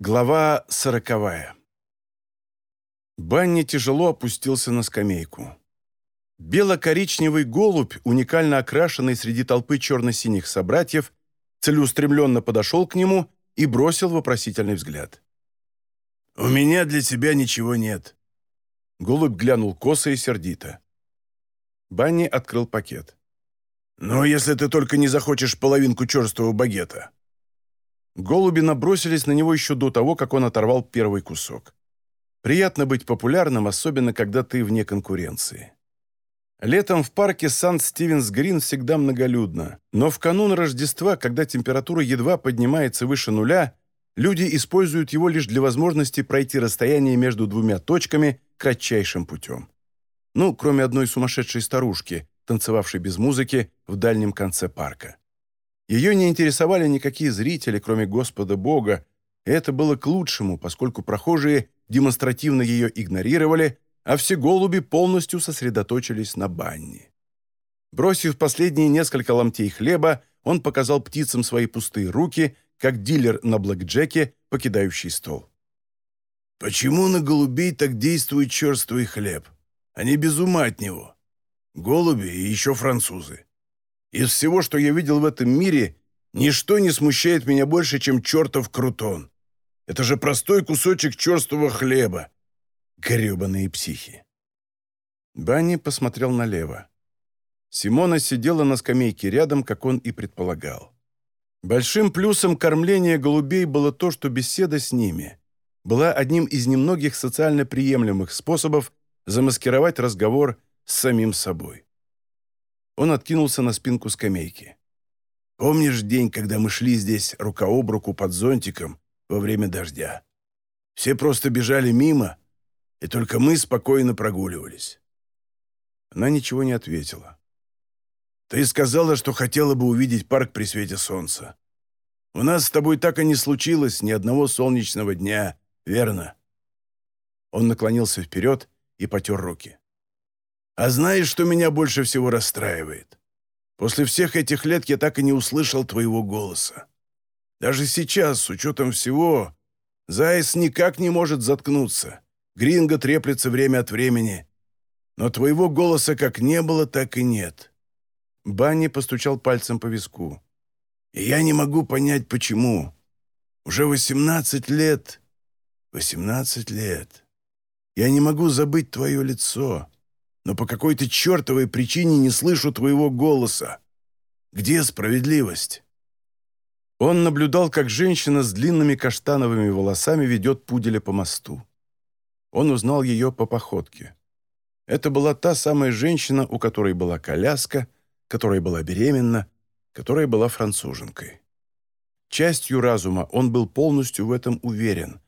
Глава сороковая. Банни тяжело опустился на скамейку. Бело-коричневый голубь, уникально окрашенный среди толпы черно-синих собратьев, целеустремленно подошел к нему и бросил вопросительный взгляд. «У меня для тебя ничего нет». Голубь глянул косо и сердито. Банни открыл пакет. «Ну, если ты только не захочешь половинку черствого багета». Голуби набросились на него еще до того, как он оторвал первый кусок. Приятно быть популярным, особенно когда ты вне конкуренции. Летом в парке Сан-Стивенс-Грин всегда многолюдно, но в канун Рождества, когда температура едва поднимается выше нуля, люди используют его лишь для возможности пройти расстояние между двумя точками кратчайшим путем. Ну, кроме одной сумасшедшей старушки, танцевавшей без музыки в дальнем конце парка. Ее не интересовали никакие зрители, кроме Господа Бога, и это было к лучшему, поскольку прохожие демонстративно ее игнорировали, а все голуби полностью сосредоточились на банне. Бросив последние несколько ломтей хлеба, он показал птицам свои пустые руки, как дилер на блэкджеке, покидающий стол. «Почему на голубей так действует черствый хлеб? Они без ума от него. Голуби и еще французы. Из всего, что я видел в этом мире, ничто не смущает меня больше, чем чертов крутон. Это же простой кусочек черствого хлеба. Гребаные психи. Банни посмотрел налево. Симона сидела на скамейке рядом, как он и предполагал. Большим плюсом кормления голубей было то, что беседа с ними была одним из немногих социально приемлемых способов замаскировать разговор с самим собой. Он откинулся на спинку скамейки. «Помнишь день, когда мы шли здесь рука об руку под зонтиком во время дождя? Все просто бежали мимо, и только мы спокойно прогуливались». Она ничего не ответила. «Ты сказала, что хотела бы увидеть парк при свете солнца. У нас с тобой так и не случилось ни одного солнечного дня, верно?» Он наклонился вперед и потер руки. А знаешь, что меня больше всего расстраивает? После всех этих лет я так и не услышал твоего голоса. Даже сейчас, с учетом всего, Заяц никак не может заткнуться. Гринго треплется время от времени. Но твоего голоса как не было, так и нет». Банни постучал пальцем по виску. «И я не могу понять, почему. Уже восемнадцать лет... восемнадцать лет. Я не могу забыть твое лицо но по какой-то чертовой причине не слышу твоего голоса. Где справедливость?» Он наблюдал, как женщина с длинными каштановыми волосами ведет пуделя по мосту. Он узнал ее по походке. Это была та самая женщина, у которой была коляска, которая была беременна, которая была француженкой. Частью разума он был полностью в этом уверен,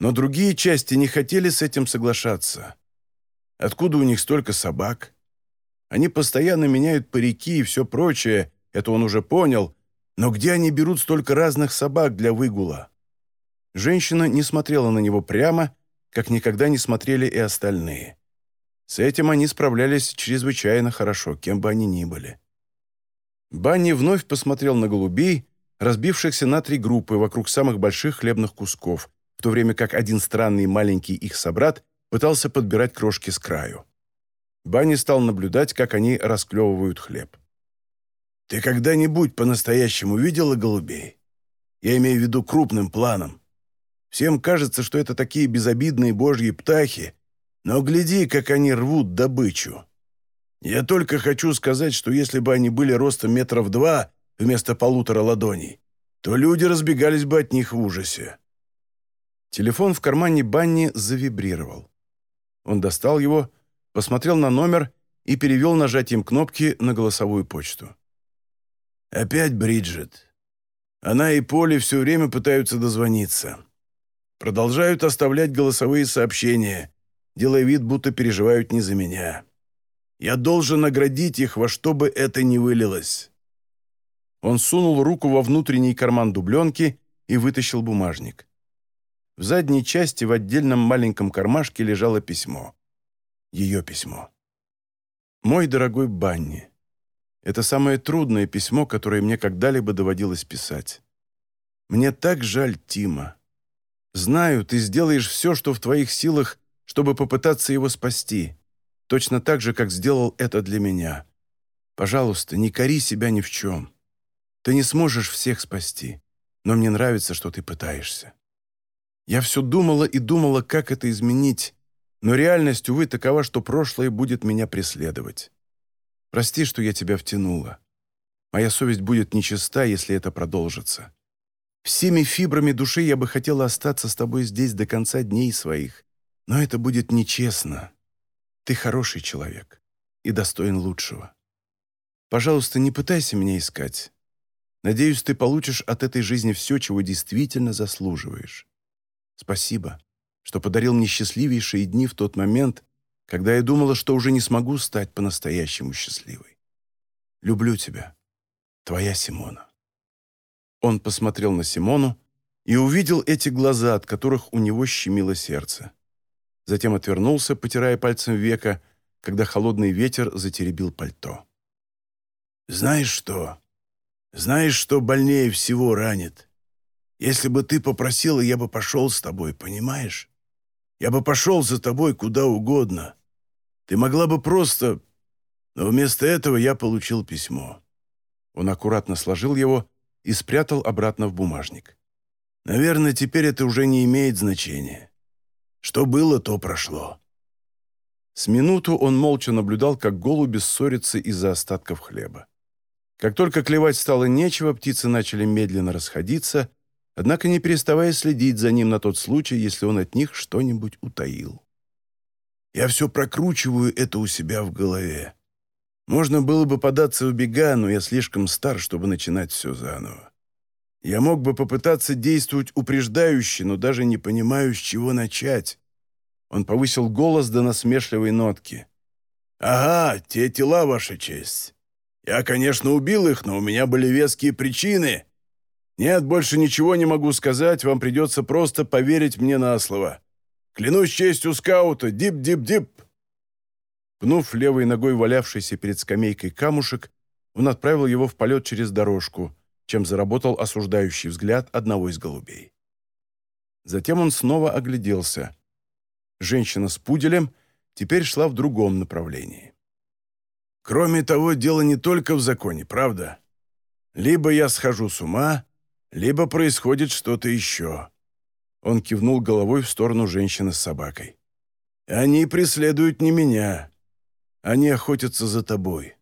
но другие части не хотели с этим соглашаться. Откуда у них столько собак? Они постоянно меняют парики и все прочее, это он уже понял, но где они берут столько разных собак для выгула? Женщина не смотрела на него прямо, как никогда не смотрели и остальные. С этим они справлялись чрезвычайно хорошо, кем бы они ни были. Банни вновь посмотрел на голубей, разбившихся на три группы вокруг самых больших хлебных кусков, в то время как один странный маленький их собрат пытался подбирать крошки с краю. Банни стал наблюдать, как они расклевывают хлеб. «Ты когда-нибудь по-настоящему видела голубей? Я имею в виду крупным планом. Всем кажется, что это такие безобидные божьи птахи, но гляди, как они рвут добычу. Я только хочу сказать, что если бы они были ростом метров два вместо полутора ладоней, то люди разбегались бы от них в ужасе». Телефон в кармане Банни завибрировал. Он достал его, посмотрел на номер и перевел нажатием кнопки на голосовую почту. «Опять Бриджит. Она и Поли все время пытаются дозвониться. Продолжают оставлять голосовые сообщения, делая вид, будто переживают не за меня. Я должен наградить их, во что бы это ни вылилось». Он сунул руку во внутренний карман дубленки и вытащил бумажник. В задней части в отдельном маленьком кармашке лежало письмо. Ее письмо. «Мой дорогой Банни, это самое трудное письмо, которое мне когда-либо доводилось писать. Мне так жаль Тима. Знаю, ты сделаешь все, что в твоих силах, чтобы попытаться его спасти, точно так же, как сделал это для меня. Пожалуйста, не кори себя ни в чем. Ты не сможешь всех спасти, но мне нравится, что ты пытаешься. Я все думала и думала, как это изменить, но реальность, увы, такова, что прошлое будет меня преследовать. Прости, что я тебя втянула. Моя совесть будет нечиста, если это продолжится. Всеми фибрами души я бы хотела остаться с тобой здесь до конца дней своих, но это будет нечестно. Ты хороший человек и достоин лучшего. Пожалуйста, не пытайся меня искать. Надеюсь, ты получишь от этой жизни все, чего действительно заслуживаешь. Спасибо, что подарил мне счастливейшие дни в тот момент, когда я думала, что уже не смогу стать по-настоящему счастливой. Люблю тебя. Твоя Симона. Он посмотрел на Симону и увидел эти глаза, от которых у него щемило сердце. Затем отвернулся, потирая пальцем века, когда холодный ветер затеребил пальто. «Знаешь что? Знаешь, что больнее всего ранит? Если бы ты попросила, я бы пошел с тобой, понимаешь? Я бы пошел за тобой куда угодно. Ты могла бы просто... Но вместо этого я получил письмо». Он аккуратно сложил его и спрятал обратно в бумажник. «Наверное, теперь это уже не имеет значения. Что было, то прошло». С минуту он молча наблюдал, как голуби ссорятся из-за остатков хлеба. Как только клевать стало нечего, птицы начали медленно расходиться, однако не переставая следить за ним на тот случай, если он от них что-нибудь утаил. «Я все прокручиваю это у себя в голове. Можно было бы податься в бега, но я слишком стар, чтобы начинать все заново. Я мог бы попытаться действовать упреждающе, но даже не понимаю, с чего начать. Он повысил голос до насмешливой нотки. «Ага, те тела, Ваша честь. Я, конечно, убил их, но у меня были веские причины. Нет, больше ничего не могу сказать, вам придется просто поверить мне на слово. Клянусь честью скаута, дип-дип-дип!» Пнув левой ногой валявшийся перед скамейкой камушек, он отправил его в полет через дорожку, чем заработал осуждающий взгляд одного из голубей. Затем он снова огляделся. Женщина с пуделем теперь шла в другом направлении. «Кроме того, дело не только в законе, правда? Либо я схожу с ума, либо происходит что-то еще». Он кивнул головой в сторону женщины с собакой. «Они преследуют не меня. Они охотятся за тобой».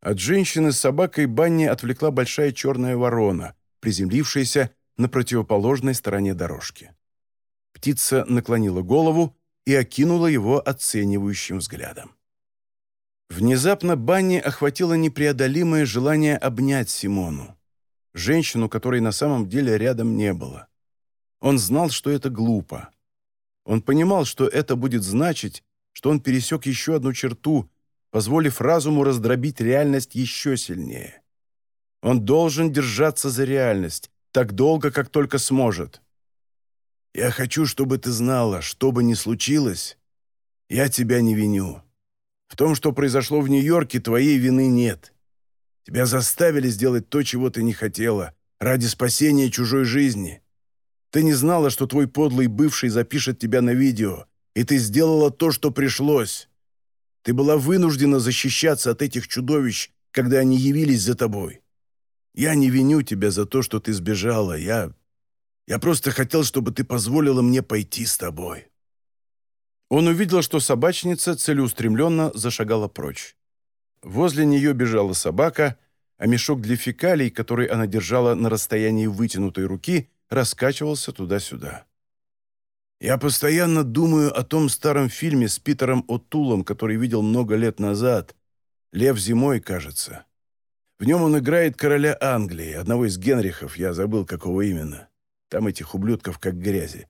От женщины с собакой Банни отвлекла большая черная ворона, приземлившаяся на противоположной стороне дорожки. Птица наклонила голову и окинула его оценивающим взглядом. Внезапно Банни охватило непреодолимое желание обнять Симону, женщину, которой на самом деле рядом не было. Он знал, что это глупо. Он понимал, что это будет значить, что он пересек еще одну черту, позволив разуму раздробить реальность еще сильнее. Он должен держаться за реальность так долго, как только сможет. «Я хочу, чтобы ты знала, что бы ни случилось, я тебя не виню. В том, что произошло в Нью-Йорке, твоей вины нет. Тебя заставили сделать то, чего ты не хотела, ради спасения чужой жизни. Ты не знала, что твой подлый бывший запишет тебя на видео, и ты сделала то, что пришлось. Ты была вынуждена защищаться от этих чудовищ, когда они явились за тобой. Я не виню тебя за то, что ты сбежала. Я... Я просто хотел, чтобы ты позволила мне пойти с тобой». Он увидел, что собачница целеустремленно зашагала прочь. Возле нее бежала собака, а мешок для фекалий, который она держала на расстоянии вытянутой руки, раскачивался туда-сюда. Я постоянно думаю о том старом фильме с Питером О'Тулом, который видел много лет назад. «Лев зимой», кажется. В нем он играет короля Англии, одного из Генрихов, я забыл, какого именно. Там этих ублюдков как грязи.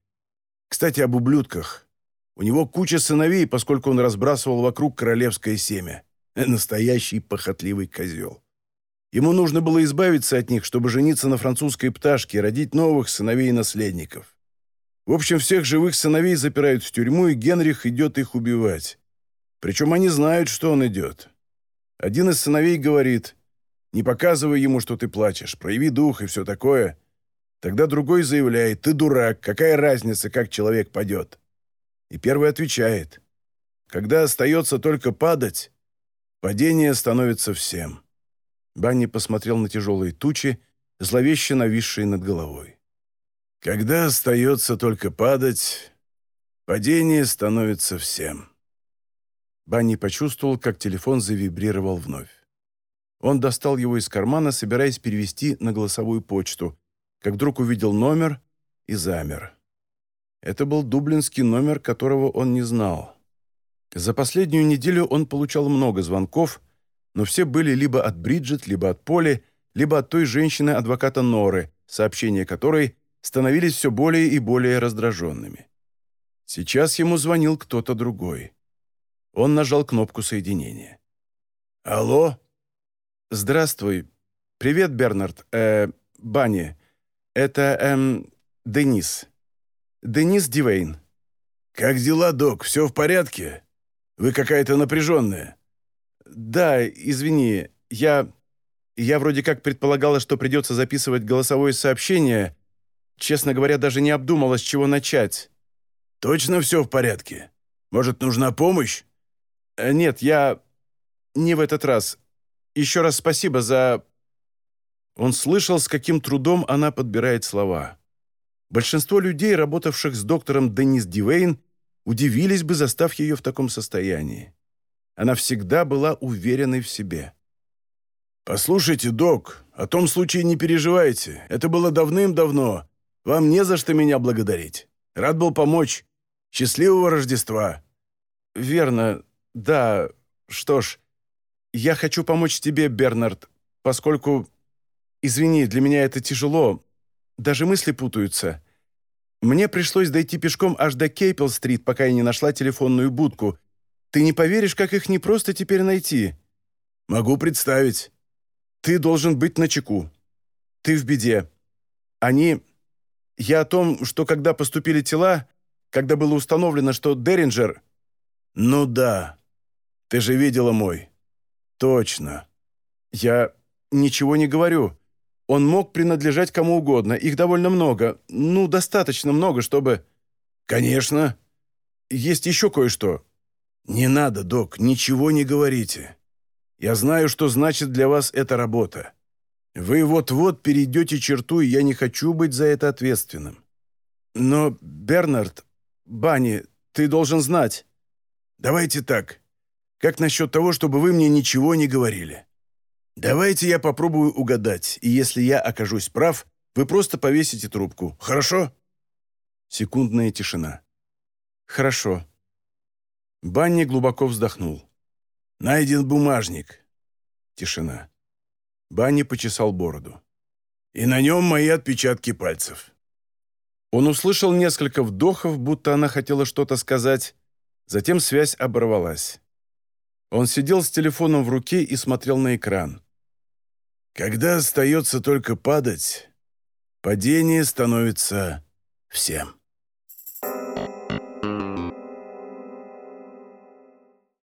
Кстати, об ублюдках. У него куча сыновей, поскольку он разбрасывал вокруг королевское семя. Настоящий похотливый козел. Ему нужно было избавиться от них, чтобы жениться на французской пташке и родить новых сыновей и наследников. В общем, всех живых сыновей запирают в тюрьму, и Генрих идет их убивать. Причем они знают, что он идет. Один из сыновей говорит, «Не показывай ему, что ты плачешь, прояви дух и все такое». Тогда другой заявляет, ты дурак, какая разница, как человек падет? И первый отвечает, когда остается только падать, падение становится всем. Банни посмотрел на тяжелые тучи, зловеще нависшие над головой. Когда остается только падать, падение становится всем. Банни почувствовал, как телефон завибрировал вновь. Он достал его из кармана, собираясь перевести на голосовую почту, как вдруг увидел номер и замер. Это был дублинский номер, которого он не знал. За последнюю неделю он получал много звонков, но все были либо от Бриджит, либо от Поли, либо от той женщины-адвоката Норы, сообщения которой становились все более и более раздраженными. Сейчас ему звонил кто-то другой. Он нажал кнопку соединения. «Алло?» «Здравствуй. Привет, Бернард. Э, Банни. Это, эм, Денис. Денис Дивейн». «Как дела, док? Все в порядке? Вы какая-то напряженная». «Да, извини. Я... Я вроде как предполагала, что придется записывать голосовое сообщение. Честно говоря, даже не обдумала, с чего начать». «Точно все в порядке? Может, нужна помощь?» э, «Нет, я... Не в этот раз. Еще раз спасибо за...» Он слышал, с каким трудом она подбирает слова. Большинство людей, работавших с доктором Денис Дивейн, удивились бы, застав ее в таком состоянии. Она всегда была уверенной в себе. «Послушайте, док, о том случае не переживайте. Это было давным-давно. Вам не за что меня благодарить. Рад был помочь. Счастливого Рождества!» «Верно. Да. Что ж, я хочу помочь тебе, Бернард, поскольку... Извини, для меня это тяжело. Даже мысли путаются. Мне пришлось дойти пешком аж до Кейпел-стрит, пока я не нашла телефонную будку. Ты не поверишь, как их непросто теперь найти. Могу представить. Ты должен быть начеку. Ты в беде. Они... Я о том, что когда поступили тела, когда было установлено, что Деринджер... Ну да. Ты же видела мой. «Точно. Я ничего не говорю. Он мог принадлежать кому угодно. Их довольно много. Ну, достаточно много, чтобы...» «Конечно. Есть еще кое-что». «Не надо, док, ничего не говорите. Я знаю, что значит для вас эта работа. Вы вот-вот перейдете черту, и я не хочу быть за это ответственным». «Но, Бернард, Банни, ты должен знать». «Давайте так. Как насчет того, чтобы вы мне ничего не говорили? Давайте я попробую угадать, и если я окажусь прав, вы просто повесите трубку. Хорошо?» Секундная тишина. «Хорошо». Банни глубоко вздохнул. «Найден бумажник». Тишина. Банни почесал бороду. «И на нем мои отпечатки пальцев». Он услышал несколько вдохов, будто она хотела что-то сказать. Затем связь оборвалась. Он сидел с телефоном в руке и смотрел на экран. «Когда остается только падать, падение становится всем».